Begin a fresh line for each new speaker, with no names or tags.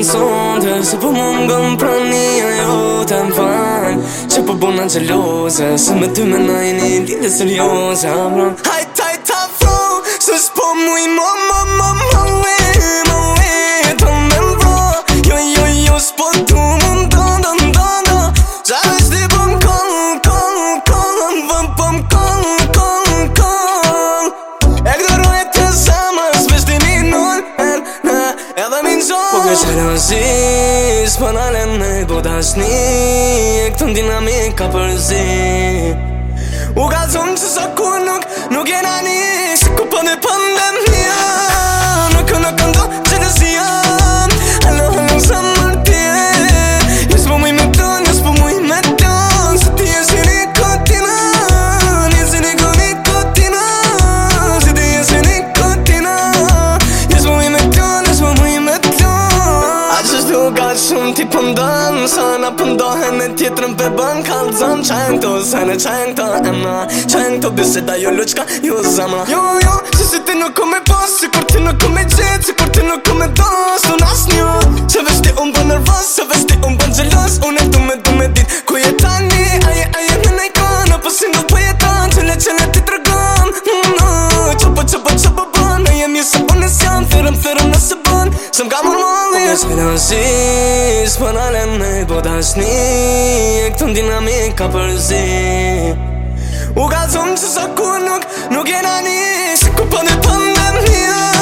në sonde Se po më më gëmë prania jo të më fanë Që po bona gjelose Se me ty me najni lidhe serioze Hajt, hajt, hajt, hajt, hajt, hajt, hajt, hajt, Nuk në zis, për po nale me do E këtën dinamika dinamik ka përzi U ka zonë që së kur nuk, nuk e Kam ti pëndën, sa në pëndohen e tjetërën për bën Kalë zëmë të zënë, që e në të emë Që e në të bësë e da jo lëqka, jo zëmë Jo, jo, si ti nuk këmë posë, si kur ti nuk këmë gjithë, si kur ti nuk këmë gjithë Nësi, s'pë dalem me po dashni E këtë në dinamik ka përzi U ka thumë që së nuk, nuk jena një Që ku pëndë pëndëm një